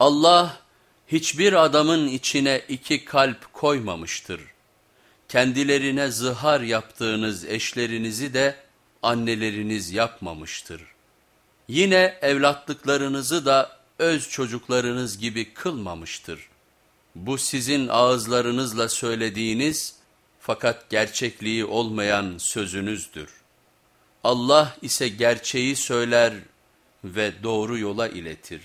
Allah hiçbir adamın içine iki kalp koymamıştır. Kendilerine zihar yaptığınız eşlerinizi de anneleriniz yapmamıştır. Yine evlatlıklarınızı da öz çocuklarınız gibi kılmamıştır. Bu sizin ağızlarınızla söylediğiniz fakat gerçekliği olmayan sözünüzdür. Allah ise gerçeği söyler ve doğru yola iletir.